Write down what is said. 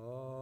Oh.